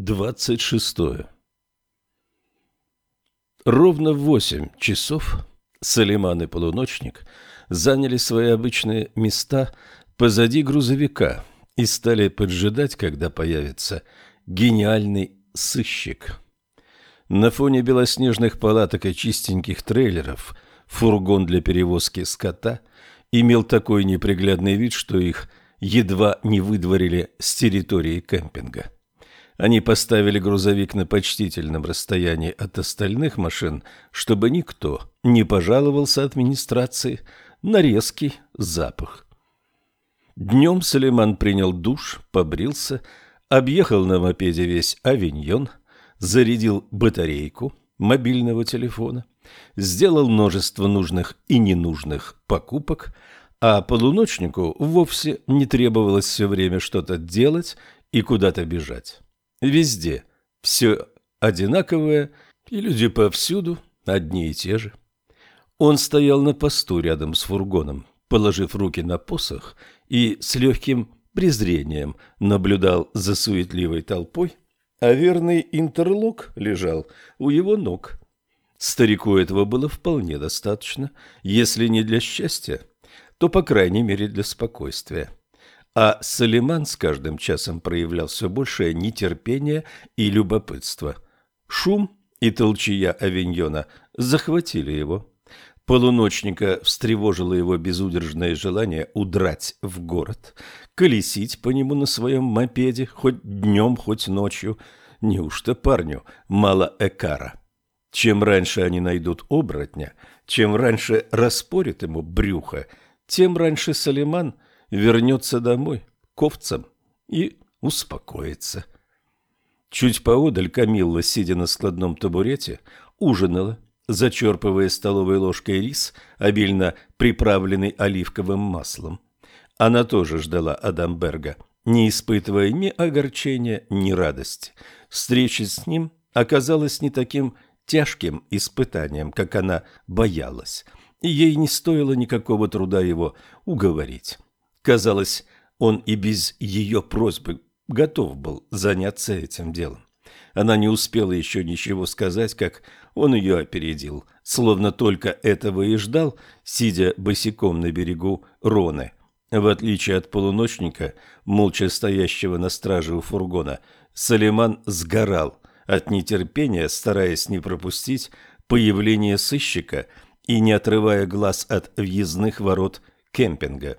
26. Ровно в восемь часов Салиман и Полуночник заняли свои обычные места позади грузовика и стали поджидать, когда появится гениальный сыщик. На фоне белоснежных палаток и чистеньких трейлеров фургон для перевозки скота имел такой неприглядный вид, что их едва не выдворили с территории кемпинга. Они поставили грузовик на почтительном расстоянии от остальных машин, чтобы никто не пожаловался администрации на резкий запах. Днем Салиман принял душ, побрился, объехал на мопеде весь авиньон, зарядил батарейку мобильного телефона, сделал множество нужных и ненужных покупок, а полуночнику вовсе не требовалось все время что-то делать и куда-то бежать. Везде все одинаковое, и люди повсюду одни и те же. Он стоял на посту рядом с фургоном, положив руки на посох и с легким презрением наблюдал за суетливой толпой, а верный интерлок лежал у его ног. Старику этого было вполне достаточно, если не для счастья, то, по крайней мере, для спокойствия а Салиман с каждым часом проявлял все большее нетерпение и любопытство. Шум и толчья авиньона захватили его. Полуночника встревожило его безудержное желание удрать в город, колесить по нему на своем мопеде, хоть днем, хоть ночью. Неужто парню мало экара? Чем раньше они найдут оборотня, чем раньше распорят ему брюхо, тем раньше Салиман – вернется домой к овцам и успокоится. Чуть поодаль Камилла, сидя на складном табурете, ужинала, зачерпывая столовой ложкой рис, обильно приправленный оливковым маслом. Она тоже ждала Адамберга, не испытывая ни огорчения, ни радости. Встреча с ним оказалась не таким тяжким испытанием, как она боялась, и ей не стоило никакого труда его уговорить. Казалось, он и без ее просьбы готов был заняться этим делом. Она не успела еще ничего сказать, как он ее опередил, словно только этого и ждал, сидя босиком на берегу Роны. В отличие от полуночника, молча стоящего на страже у фургона, Салиман сгорал от нетерпения, стараясь не пропустить появление сыщика и не отрывая глаз от въездных ворот кемпинга.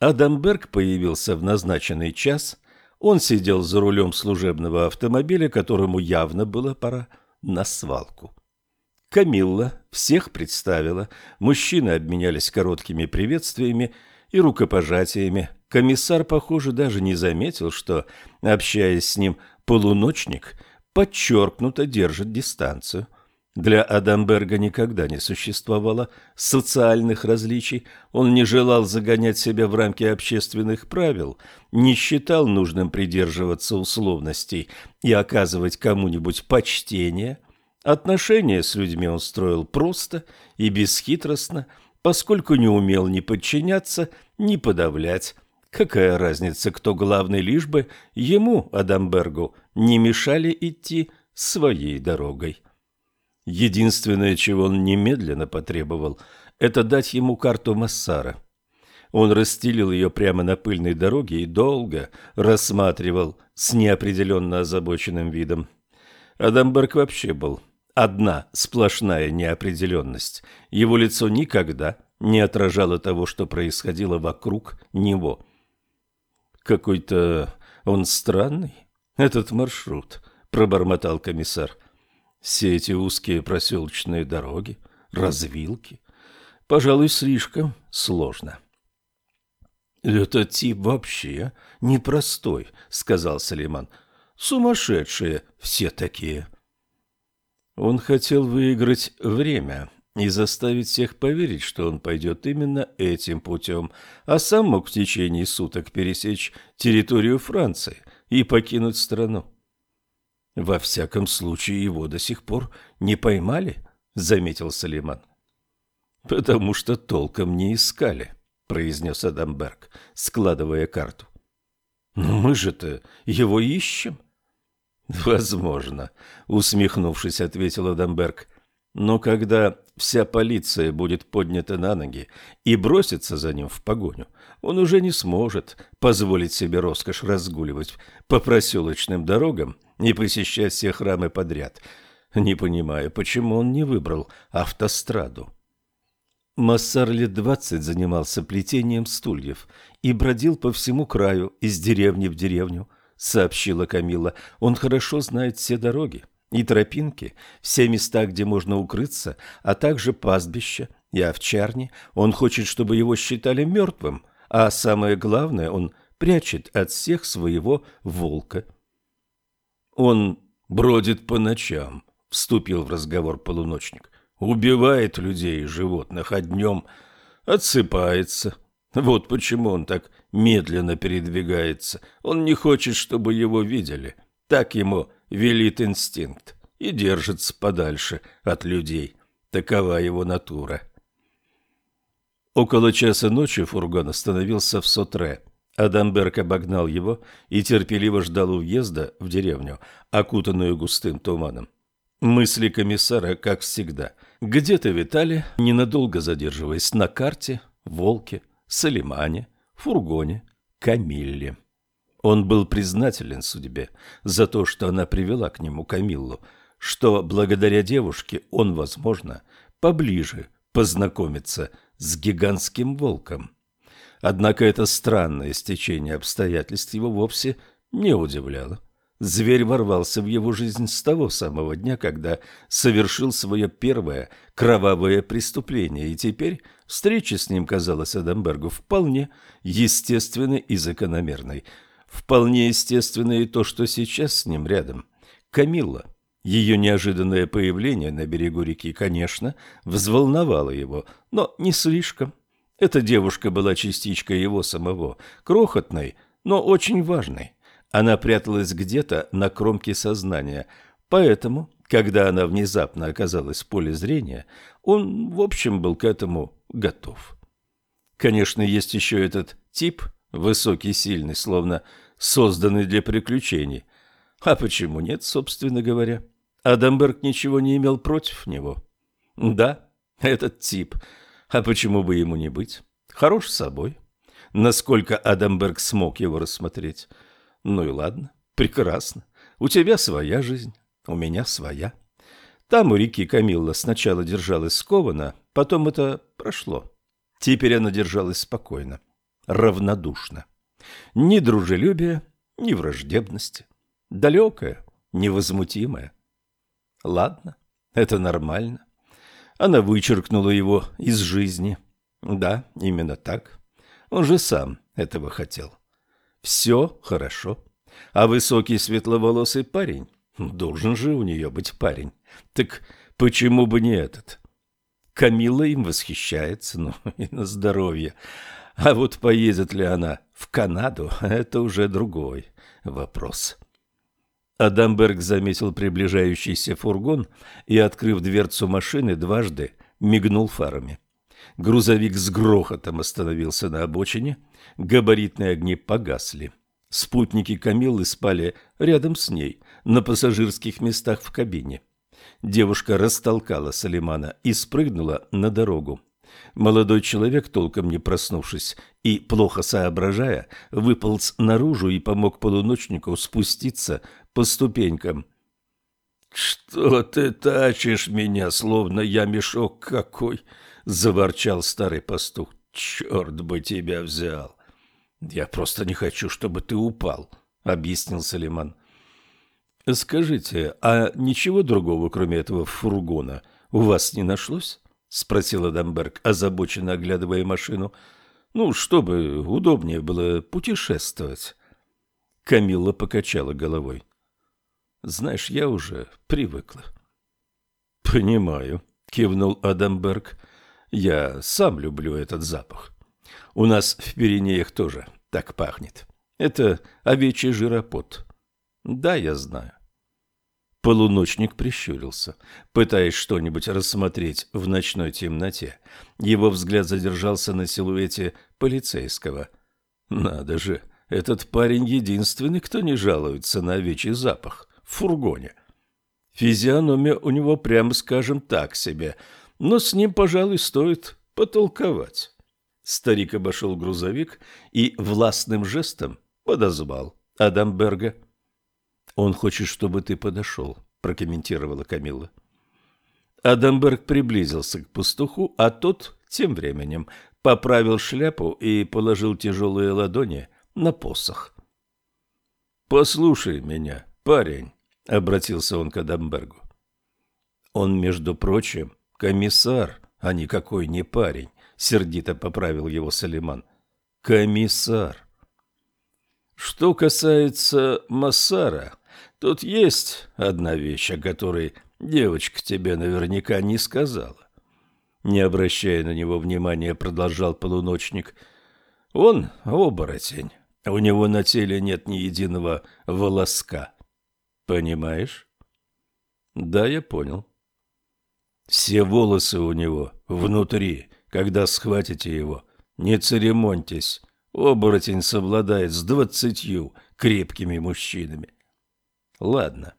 Адамберг появился в назначенный час. Он сидел за рулем служебного автомобиля, которому явно было пора на свалку. Камилла всех представила, мужчины обменялись короткими приветствиями и рукопожатиями. Комиссар, похоже, даже не заметил, что, общаясь с ним, полуночник подчеркнуто держит дистанцию – для Адамберга никогда не существовало социальных различий, он не желал загонять себя в рамки общественных правил, не считал нужным придерживаться условностей и оказывать кому-нибудь почтение. Отношения с людьми он строил просто и бесхитростно, поскольку не умел ни подчиняться, ни подавлять. Какая разница, кто главный, лишь бы ему, Адамбергу, не мешали идти своей дорогой. Единственное, чего он немедленно потребовал, это дать ему карту Массара. Он расстелил ее прямо на пыльной дороге и долго рассматривал с неопределенно озабоченным видом. Адамберг вообще был одна сплошная неопределенность. Его лицо никогда не отражало того, что происходило вокруг него. «Какой-то он странный, этот маршрут», — пробормотал комиссар. — все эти узкие проселочные дороги, развилки. Пожалуй, слишком сложно. «Этот тип вообще непростой», — сказал Салиман. «Сумасшедшие все такие». Он хотел выиграть время и заставить всех поверить, что он пойдет именно этим путем, а сам мог в течение суток пересечь территорию Франции и покинуть страну. Во всяком случае, его до сих пор не поймали, заметил Салиман. Потому что толком не искали, произнес Адамберг, складывая карту. Но мы же-то его ищем. Возможно, усмехнувшись, ответил Адамберг. Но когда вся полиция будет поднята на ноги и бросится за ним в погоню, он уже не сможет позволить себе роскошь разгуливать по проселочным дорогам и посещать все храмы подряд. Не понимаю, почему он не выбрал автостраду. Массар лет двадцать занимался плетением стульев и бродил по всему краю, из деревни в деревню, сообщила Камила. Он хорошо знает все дороги и тропинки, все места, где можно укрыться, а также пастбища и овчарни. Он хочет, чтобы его считали мертвым, а самое главное, он прячет от всех своего волка. Он бродит по ночам, вступил в разговор полуночник. Убивает людей и животных, а днем отсыпается. Вот почему он так медленно передвигается. Он не хочет, чтобы его видели. Так ему велит инстинкт и держится подальше от людей. Такова его натура. Около часа ночи фургон остановился в Сотре. Адамберг обогнал его и терпеливо ждал у въезда в деревню, окутанную густым туманом. Мысли комиссара, как всегда, где-то витали, ненадолго задерживаясь на карте, Волке, Салимане, фургоне, Камилле. Он был признателен судьбе за то, что она привела к нему Камиллу, что благодаря девушке он, возможно, поближе познакомится с гигантским волком. Однако это странное стечение обстоятельств его вовсе не удивляло. Зверь ворвался в его жизнь с того самого дня, когда совершил свое первое кровавое преступление, и теперь встреча с ним казалась Адамбергу вполне естественной и закономерной. Вполне естественно и то, что сейчас с ним рядом. Камилла. Ее неожиданное появление на берегу реки, конечно, взволновало его, но не слишком. Эта девушка была частичкой его самого, крохотной, но очень важной. Она пряталась где-то на кромке сознания, поэтому, когда она внезапно оказалась в поле зрения, он, в общем, был к этому готов. Конечно, есть еще этот тип, высокий, сильный, словно созданный для приключений. А почему нет, собственно говоря? Адамберг ничего не имел против него. Да, этот тип. А почему бы ему не быть? Хорош собой. Насколько Адамберг смог его рассмотреть – ну и ладно, прекрасно. У тебя своя жизнь, у меня своя. Там у реки Камилла сначала держалась скованно, потом это прошло. Теперь она держалась спокойно, равнодушно. Ни дружелюбия, ни враждебности. Далекая, невозмутимая. Ладно, это нормально. Она вычеркнула его из жизни. Да, именно так. Он же сам этого хотел. Все хорошо. А высокий светловолосый парень? Должен же у нее быть парень. Так почему бы не этот? Камила им восхищается, ну и на здоровье. А вот поедет ли она в Канаду, это уже другой вопрос. Адамберг заметил приближающийся фургон и, открыв дверцу машины, дважды мигнул фарами. Грузовик с грохотом остановился на обочине, габаритные огни погасли. Спутники Камиллы спали рядом с ней, на пассажирских местах в кабине. Девушка растолкала Салимана и спрыгнула на дорогу. Молодой человек, толком не проснувшись и плохо соображая, выполз наружу и помог полуночнику спуститься по ступенькам. «Что ты тачишь меня, словно я мешок какой?» заворчал старый пастух. Черт бы тебя взял! Я просто не хочу, чтобы ты упал, объяснил Салиман. Скажите, а ничего другого, кроме этого фургона, у вас не нашлось? спросил Адамберг, озабоченно оглядывая машину. Ну, чтобы удобнее было путешествовать. Камилла покачала головой. Знаешь, я уже привыкла. Понимаю, кивнул Адамберг. Я сам люблю этот запах. У нас в Пиренеях тоже так пахнет. Это овечий жиропот. Да, я знаю. Полуночник прищурился, пытаясь что-нибудь рассмотреть в ночной темноте. Его взгляд задержался на силуэте полицейского. Надо же, этот парень единственный, кто не жалуется на овечий запах в фургоне. Физиономия у него, прямо скажем, так себе, но с ним, пожалуй, стоит потолковать. Старик обошел грузовик и властным жестом подозвал Адамберга. «Он хочет, чтобы ты подошел», — прокомментировала Камилла. Адамберг приблизился к пастуху, а тот тем временем поправил шляпу и положил тяжелые ладони на посох. «Послушай меня, парень», — обратился он к Адамбергу. «Он, между прочим, комиссар, а никакой не парень сердито поправил его Салиман. Комиссар. Что касается Массара, тут есть одна вещь, о которой девочка тебе наверняка не сказала. Не обращая на него внимания, продолжал полуночник. Он оборотень. У него на теле нет ни единого волоска. Понимаешь? Да, я понял. Все волосы у него внутри, когда схватите его, не церемоньтесь. Оборотень совладает с двадцатью крепкими мужчинами. Ладно.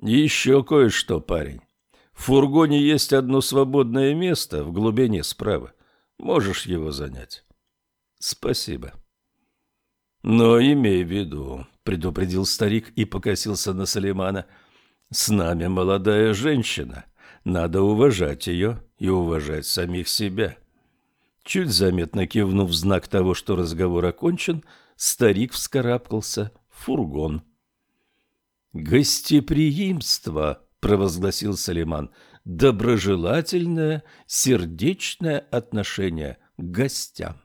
Еще кое-что, парень. В фургоне есть одно свободное место в глубине справа. Можешь его занять. Спасибо. Но имей в виду, предупредил старик и покосился на Салимана. С нами молодая женщина. Надо уважать ее и уважать самих себя. Чуть заметно кивнув в знак того, что разговор окончен, старик вскарабкался в фургон. «Гостеприимство!» — провозгласил Салиман. «Доброжелательное, сердечное отношение к гостям».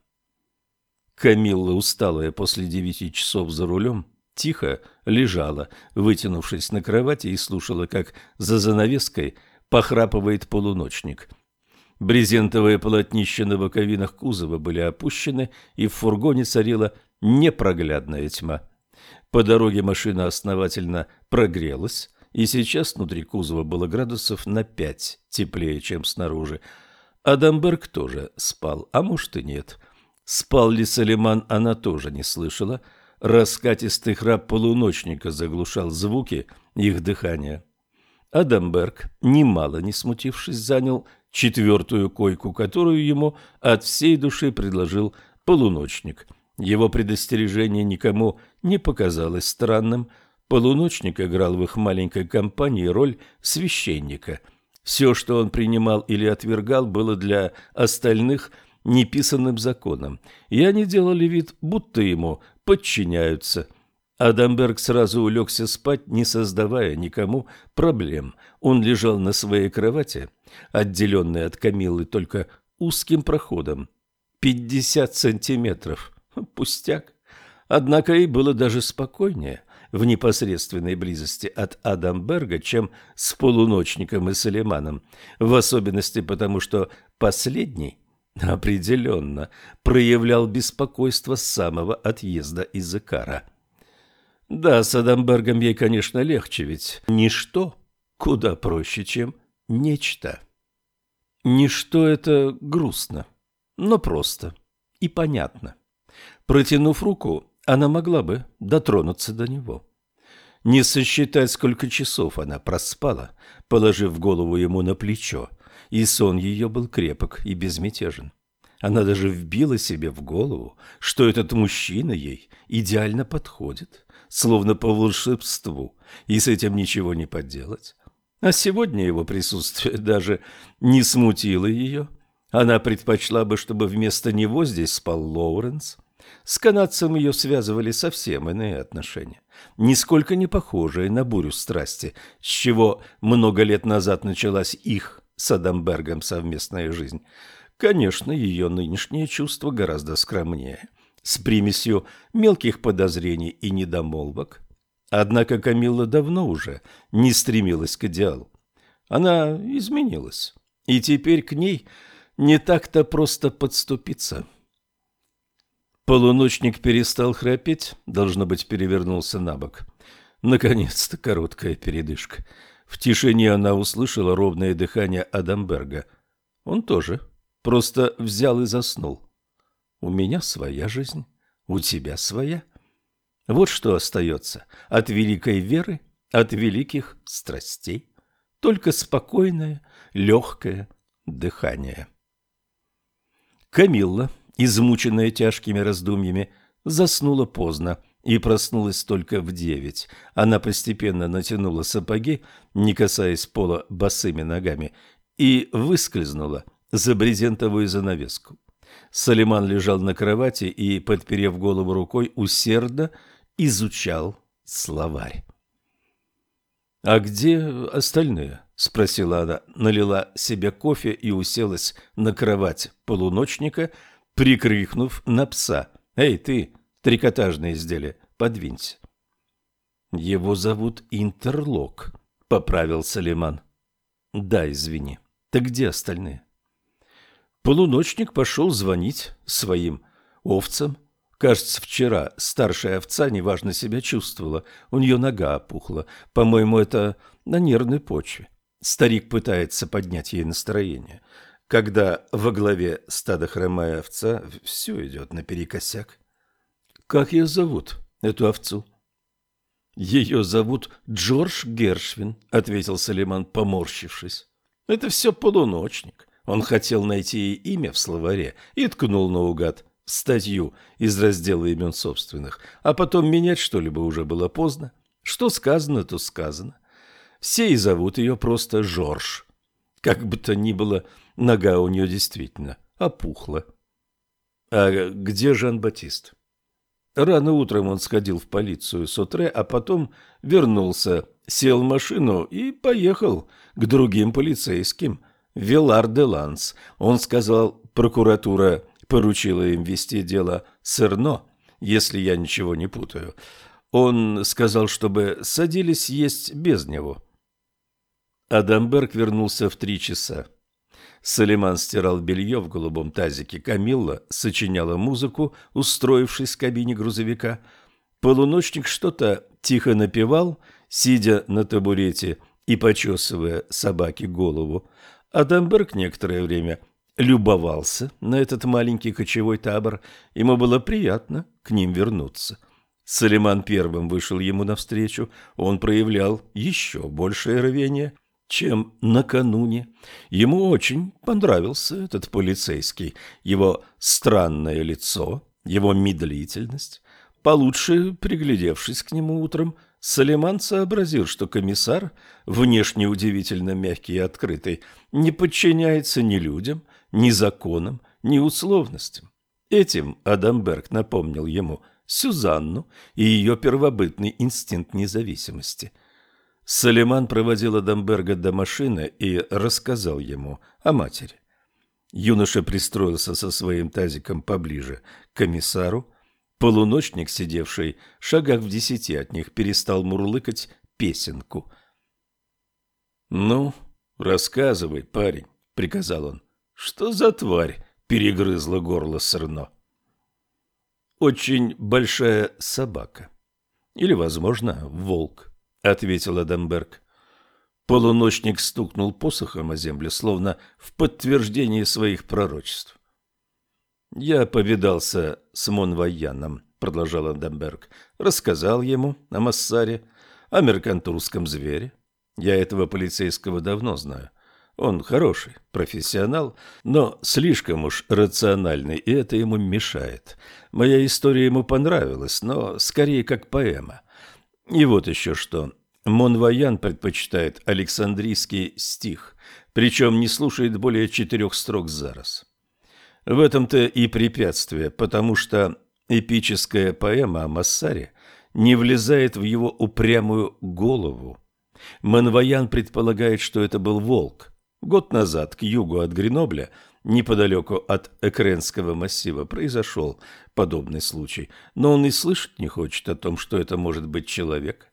Камилла, усталая после девяти часов за рулем, тихо лежала, вытянувшись на кровати и слушала, как за занавеской похрапывает полуночник. Брезентовые полотнища на боковинах кузова были опущены, и в фургоне царила непроглядная тьма. По дороге машина основательно прогрелась, и сейчас внутри кузова было градусов на пять теплее, чем снаружи. Адамберг тоже спал, а может и нет. Спал ли Салиман, она тоже не слышала. Раскатистый храп полуночника заглушал звуки их дыхания. Адамберг, немало не смутившись, занял четвертую койку, которую ему от всей души предложил полуночник. Его предостережение никому не показалось странным. Полуночник играл в их маленькой компании роль священника. Все, что он принимал или отвергал, было для остальных неписанным законом, и они делали вид, будто ему подчиняются – Адамберг сразу улегся спать, не создавая никому проблем. Он лежал на своей кровати, отделенной от Камиллы только узким проходом. Пятьдесят сантиметров. Пустяк. Однако и было даже спокойнее в непосредственной близости от Адамберга, чем с полуночником и Салиманом, в особенности потому, что последний определенно проявлял беспокойство с самого отъезда из Икара. Да, с Адамбергом ей, конечно, легче, ведь ничто куда проще, чем нечто. Ничто это грустно, но просто и понятно. Протянув руку, она могла бы дотронуться до него. Не сосчитать, сколько часов она проспала, положив голову ему на плечо, и сон ее был крепок и безмятежен. Она даже вбила себе в голову, что этот мужчина ей идеально подходит, словно по волшебству, и с этим ничего не поделать. А сегодня его присутствие даже не смутило ее. Она предпочла бы, чтобы вместо него здесь спал Лоуренс. С канадцем ее связывали совсем иные отношения, нисколько не похожие на бурю страсти, с чего много лет назад началась их с Адамбергом совместная жизнь. Конечно, ее нынешнее чувство гораздо скромнее с примесью мелких подозрений и недомолвок. Однако Камилла давно уже не стремилась к идеалу. Она изменилась, и теперь к ней не так-то просто подступиться. Полуночник перестал храпеть, должно быть, перевернулся на бок. Наконец-то короткая передышка. В тишине она услышала ровное дыхание Адамберга. Он тоже просто взял и заснул. У меня своя жизнь, у тебя своя. Вот что остается от великой веры от великих страстей, только спокойное, легкое дыхание. Камилла, измученная тяжкими раздумьями, заснула поздно и проснулась только в девять. Она постепенно натянула сапоги, не касаясь пола босыми ногами, и выскользнула за брезентовую занавеску. Салиман лежал на кровати и, подперев голову рукой, усердно изучал словарь. «А где остальные?» – спросила она, налила себе кофе и уселась на кровать полуночника, прикрикнув на пса. «Эй, ты, трикотажное изделие, подвинься!» «Его зовут Интерлок», – поправил Салиман. «Да, извини. Так где остальные?» Полуночник пошел звонить своим овцам. Кажется, вчера старшая овца неважно себя чувствовала, у нее нога опухла. По-моему, это на нервной почве. Старик пытается поднять ей настроение. Когда во главе стада хромая овца, все идет наперекосяк. Как ее зовут, эту овцу? Ее зовут Джордж Гершвин, ответил Салиман, поморщившись. Это все полуночник. Он хотел найти ей имя в словаре и ткнул наугад статью из раздела имен собственных, а потом менять что-либо уже было поздно. Что сказано, то сказано. Все и зовут ее просто Жорж. Как бы то ни было, нога у нее действительно опухла. А где Жан-Батист? Рано утром он сходил в полицию с утре, а потом вернулся, сел в машину и поехал к другим полицейским – Вилар де Ланс. Он сказал, прокуратура поручила им вести дело Серно, если я ничего не путаю. Он сказал, чтобы садились есть без него. Адамберг вернулся в три часа. Салиман стирал белье в голубом тазике. Камилла сочиняла музыку, устроившись в кабине грузовика. Полуночник что-то тихо напевал, сидя на табурете и почесывая собаке голову. Адамберг некоторое время любовался на этот маленький кочевой табор. Ему было приятно к ним вернуться. Салиман первым вышел ему навстречу. Он проявлял еще большее рвение, чем накануне. Ему очень понравился этот полицейский, его странное лицо, его медлительность. Получше приглядевшись к нему утром, Салиман сообразил, что комиссар, внешне удивительно мягкий и открытый, не подчиняется ни людям, ни законам, ни условностям. Этим Адамберг напомнил ему Сюзанну и ее первобытный инстинкт независимости. Салиман проводил Адамберга до машины и рассказал ему о матери. Юноша пристроился со своим тазиком поближе к комиссару, Полуночник, сидевший в шагах в десяти от них, перестал мурлыкать песенку. «Ну, рассказывай, парень», — приказал он, — «что за тварь перегрызла горло сырно?» «Очень большая собака. Или, возможно, волк», — ответил Адамберг. Полуночник стукнул посохом о землю, словно в подтверждение своих пророчеств. «Я повидался с Монваяном», — продолжал Андемберг. «Рассказал ему о Массаре, о меркантурском звере. Я этого полицейского давно знаю. Он хороший, профессионал, но слишком уж рациональный, и это ему мешает. Моя история ему понравилась, но скорее как поэма. И вот еще что. Монваян предпочитает Александрийский стих, причем не слушает более четырех строк за раз. В этом-то и препятствие, потому что эпическая поэма о Массаре не влезает в его упрямую голову. Манваян предполагает, что это был волк. Год назад к югу от Гренобля, неподалеку от Экренского массива, произошел подобный случай, но он и слышать не хочет о том, что это может быть человек.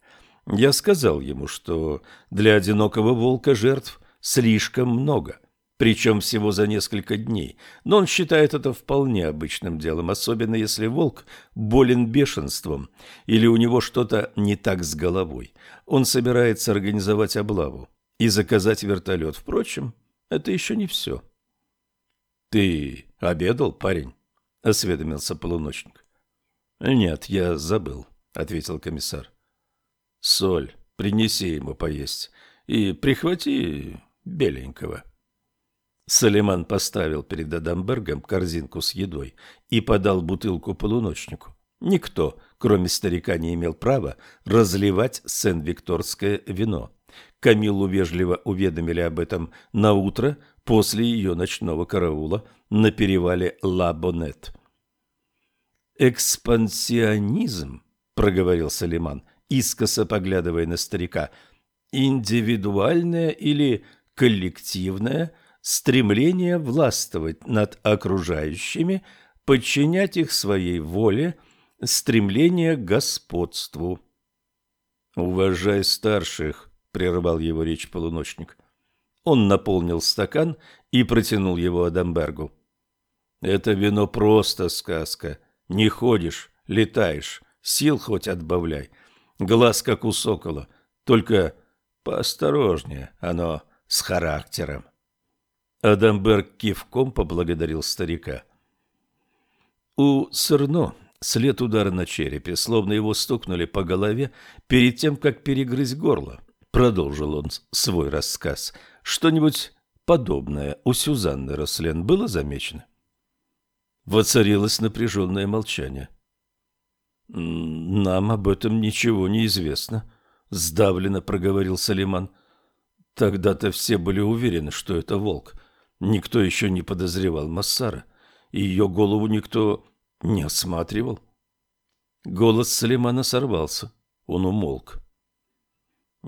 Я сказал ему, что для одинокого волка жертв слишком много причем всего за несколько дней. Но он считает это вполне обычным делом, особенно если волк болен бешенством или у него что-то не так с головой. Он собирается организовать облаву и заказать вертолет. Впрочем, это еще не все. — Ты обедал, парень? — осведомился полуночник. — Нет, я забыл, — ответил комиссар. — Соль, принеси ему поесть и прихвати беленького. Салиман поставил перед Адамбергом корзинку с едой и подал бутылку полуночнику. Никто, кроме старика, не имел права разливать сен-викторское вино. Камилу вежливо уведомили об этом на утро после ее ночного караула на перевале Ла-Бонет. «Экспансионизм», — проговорил Салиман, искоса поглядывая на старика, — «индивидуальное или коллективное стремление властвовать над окружающими, подчинять их своей воле, стремление к господству». «Уважай старших», — прервал его речь полуночник. Он наполнил стакан и протянул его Адамбергу. «Это вино просто сказка. Не ходишь, летаешь, сил хоть отбавляй. Глаз как у сокола, только поосторожнее, оно с характером. Адамберг кивком поблагодарил старика. У Сырно след удара на черепе, словно его стукнули по голове перед тем, как перегрызть горло. Продолжил он свой рассказ. Что-нибудь подобное у Сюзанны Рослен было замечено? Воцарилось напряженное молчание. «Нам об этом ничего не известно», — сдавленно проговорил Салиман. «Тогда-то все были уверены, что это волк. Никто еще не подозревал Массара, и ее голову никто не осматривал». Голос Салимана сорвался. Он умолк.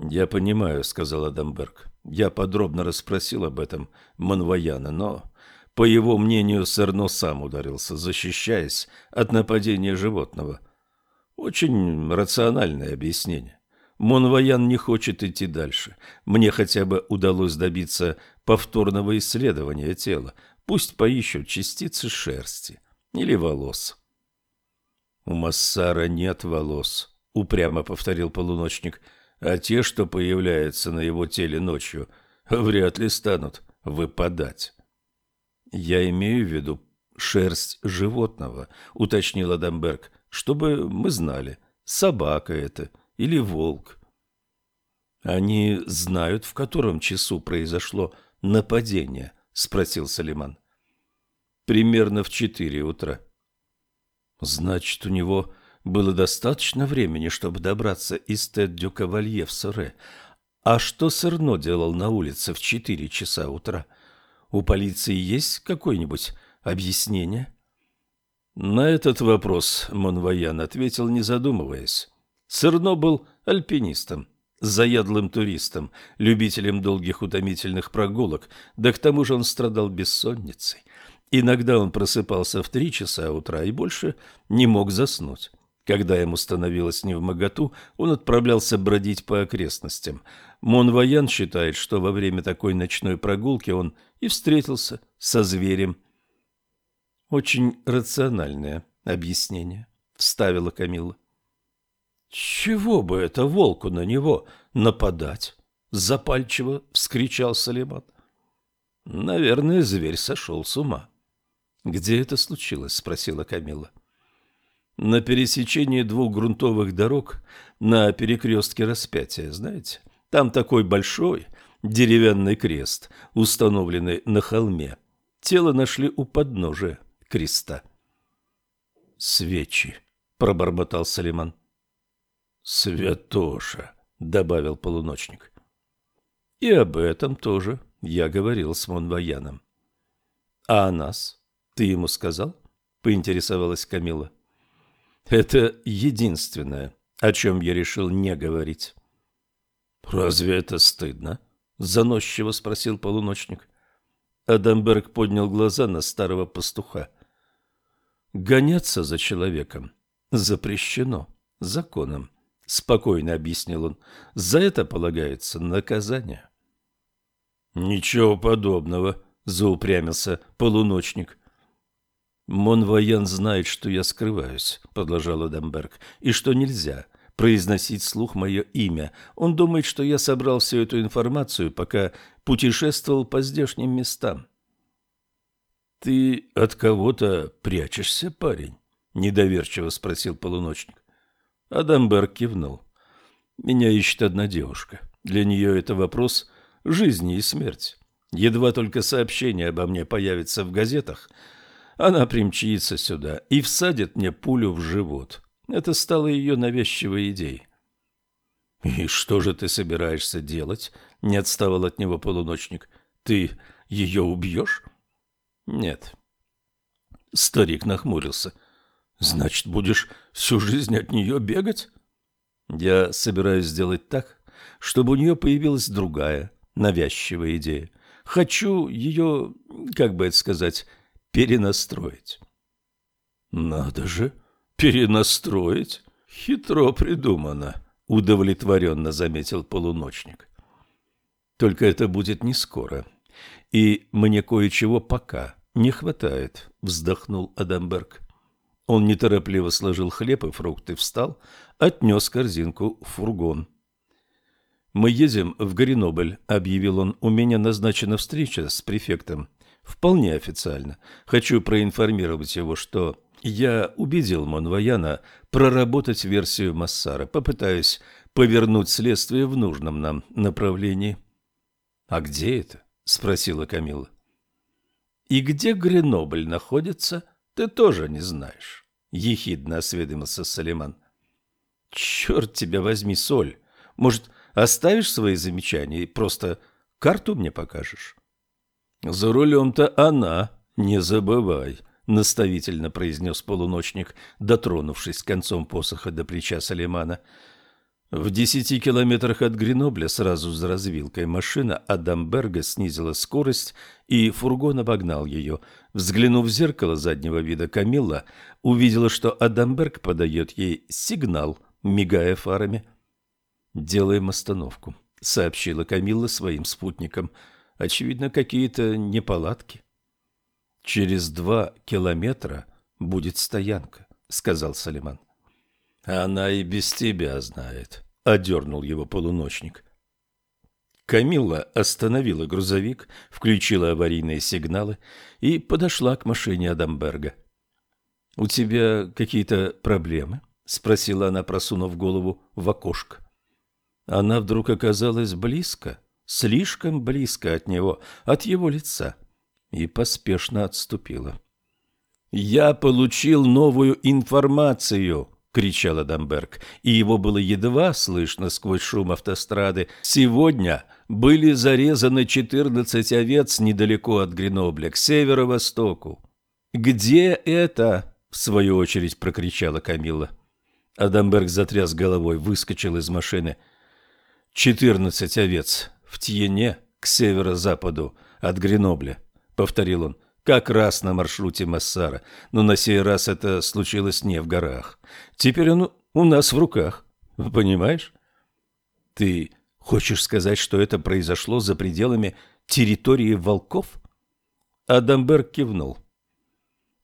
«Я понимаю», — сказал Адамберг. «Я подробно расспросил об этом Манваяна, но по его мнению, Серно сам ударился, защищаясь от нападения животного. Очень рациональное объяснение. Монвоян не хочет идти дальше. Мне хотя бы удалось добиться повторного исследования тела. Пусть поищут частицы шерсти или волос. «У Массара нет волос», — упрямо повторил полуночник, «а те, что появляются на его теле ночью, вряд ли станут выпадать». Я имею в виду шерсть животного, уточнил Адамберг, чтобы мы знали, собака это или волк. Они знают, в котором часу произошло нападение, спросил Салиман. Примерно в четыре утра. Значит, у него было достаточно времени, чтобы добраться из Тед-Дю-Кавалье в Соре. А что Сырно делал на улице в четыре часа утра? У полиции есть какое-нибудь объяснение? На этот вопрос Монвоян ответил, не задумываясь. Сырно был альпинистом, заядлым туристом, любителем долгих утомительных прогулок, да к тому же он страдал бессонницей. Иногда он просыпался в три часа утра и больше не мог заснуть. Когда ему становилось невмоготу, он отправлялся бродить по окрестностям. Монвоян считает, что во время такой ночной прогулки он и встретился со зверем. Очень рациональное объяснение, вставила Камила. Чего бы это волку на него нападать? запальчиво вскричал Салиман. Наверное, зверь сошел с ума. Где это случилось? спросила Камила. На пересечении двух грунтовых дорог на перекрестке распятия, знаете? Там такой большой деревянный крест, установленный на холме. Тело нашли у подножия креста. «Свечи», — пробормотал Салиман. «Святоша», — добавил полуночник. «И об этом тоже я говорил с Монваяном». «А о нас? Ты ему сказал?» — поинтересовалась Камила. «Это единственное, о чем я решил не говорить». «Разве это стыдно?» — заносчиво спросил полуночник. Адамберг поднял глаза на старого пастуха. «Гоняться за человеком запрещено законом», — спокойно объяснил он. «За это полагается наказание». «Ничего подобного», — заупрямился полуночник. «Монвоян знает, что я скрываюсь», — продолжал Адамберг, — «и что нельзя произносить слух мое имя. Он думает, что я собрал всю эту информацию, пока путешествовал по здешним местам. — Ты от кого-то прячешься, парень? — недоверчиво спросил полуночник. Адамберг кивнул. Меня ищет одна девушка. Для нее это вопрос жизни и смерти. Едва только сообщение обо мне появится в газетах, она примчится сюда и всадит мне пулю в живот. Это стало ее навязчивой идеей. «И что же ты собираешься делать?» — не отставал от него полуночник. «Ты ее убьешь?» «Нет». Старик нахмурился. «Значит, будешь всю жизнь от нее бегать?» «Я собираюсь сделать так, чтобы у нее появилась другая, навязчивая идея. Хочу ее, как бы это сказать, перенастроить». «Надо же, перенастроить? Хитро придумано», — удовлетворенно заметил полуночник. «Только это будет не скоро, и мне кое-чего пока не хватает», — вздохнул Адамберг. Он неторопливо сложил хлеб и фрукты, встал, отнес корзинку в фургон. «Мы едем в Гренобль», — объявил он. «У меня назначена встреча с префектом. Вполне официально. Хочу проинформировать его, что я убедил Монвояна проработать версию Массара. Попытаюсь повернуть следствие в нужном нам направлении». «А где это?» — спросила Камила. «И где Гренобль находится, ты тоже не знаешь», — ехидно осведомился Салиман. «Черт тебя возьми, Соль! Может, Оставишь свои замечания и просто карту мне покажешь? За рулем-то она, не забывай, наставительно произнес полуночник, дотронувшись концом посоха до плеча Салимана. В десяти километрах от Гренобля сразу за развилкой машина Адамберга снизила скорость, и фургон обогнал ее. Взглянув в зеркало заднего вида, Камилла увидела, что Адамберг подает ей сигнал, мигая фарами. «Делаем остановку», — сообщила Камилла своим спутникам. «Очевидно, какие-то неполадки». «Через два километра будет стоянка», — сказал Салиман. «Она и без тебя знает», — одернул его полуночник. Камилла остановила грузовик, включила аварийные сигналы и подошла к машине Адамберга. «У тебя какие-то проблемы?» — спросила она, просунув голову в окошко. Она вдруг оказалась близко, слишком близко от него, от его лица, и поспешно отступила. «Я получил новую информацию!» — кричал Адамберг, и его было едва слышно сквозь шум автострады. «Сегодня были зарезаны четырнадцать овец недалеко от Гренобля, к северо-востоку». «Где это?» — в свою очередь прокричала Камила. Адамберг затряс головой, выскочил из машины — «Четырнадцать овец в Тьене к северо-западу от Гренобля», — повторил он, — «как раз на маршруте Массара, но на сей раз это случилось не в горах. Теперь он у нас в руках, понимаешь?» «Ты хочешь сказать, что это произошло за пределами территории волков?» Адамберг кивнул.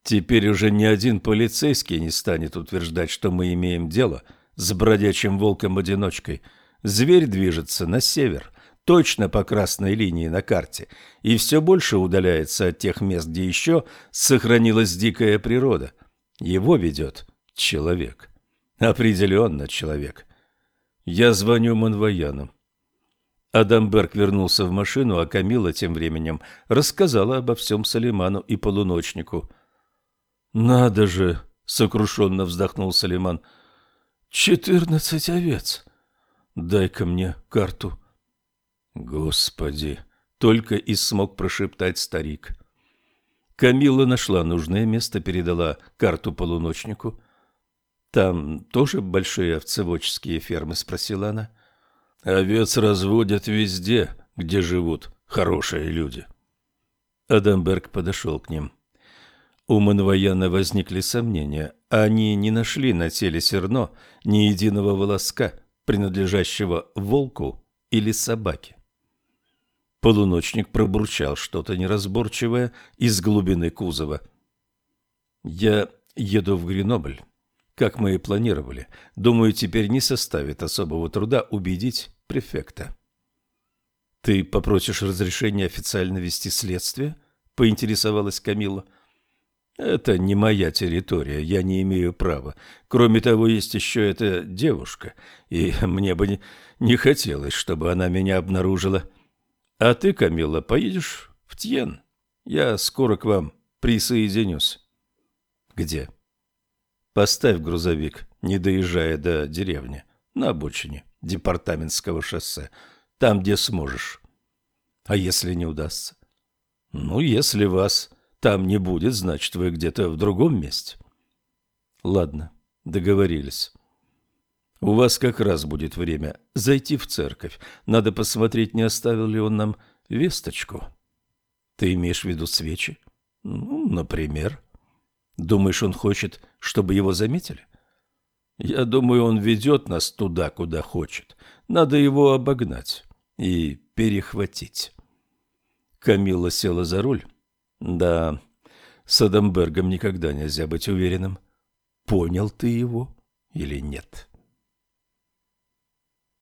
«Теперь уже ни один полицейский не станет утверждать, что мы имеем дело с бродячим волком-одиночкой». Зверь движется на север, точно по красной линии на карте, и все больше удаляется от тех мест, где еще сохранилась дикая природа. Его ведет человек. Определенно человек. Я звоню Монвояну. Адамберг вернулся в машину, а Камила тем временем рассказала обо всем Салиману и полуночнику. «Надо же!» — сокрушенно вздохнул Салиман. «Четырнадцать овец!» Дай-ка мне карту. Господи, только и смог прошептать старик. Камила нашла нужное место, передала карту полуночнику. Там тоже большие овцеводческие фермы, спросила она. Овец разводят везде, где живут хорошие люди. Адамберг подошел к ним. У Манваяна возникли сомнения. Они не нашли на теле Серно ни единого волоска принадлежащего волку или собаке. Полуночник пробурчал что-то неразборчивое из глубины кузова. «Я еду в Гренобль, как мы и планировали. Думаю, теперь не составит особого труда убедить префекта». «Ты попросишь разрешения официально вести следствие?» — поинтересовалась Камила. Это не моя территория, я не имею права. Кроме того, есть еще эта девушка, и мне бы не, не хотелось, чтобы она меня обнаружила. А ты, Камила, поедешь в Тьен? Я скоро к вам присоединюсь. Где? Поставь грузовик, не доезжая до деревни, на обочине департаментского шоссе, там, где сможешь. А если не удастся? Ну, если вас там не будет, значит, вы где-то в другом месте. Ладно, договорились. У вас как раз будет время зайти в церковь. Надо посмотреть, не оставил ли он нам весточку. Ты имеешь в виду свечи? Ну, например. Думаешь, он хочет, чтобы его заметили? Я думаю, он ведет нас туда, куда хочет. Надо его обогнать и перехватить. Камилла села за руль. Да, с Адамбергом никогда нельзя быть уверенным, понял ты его или нет.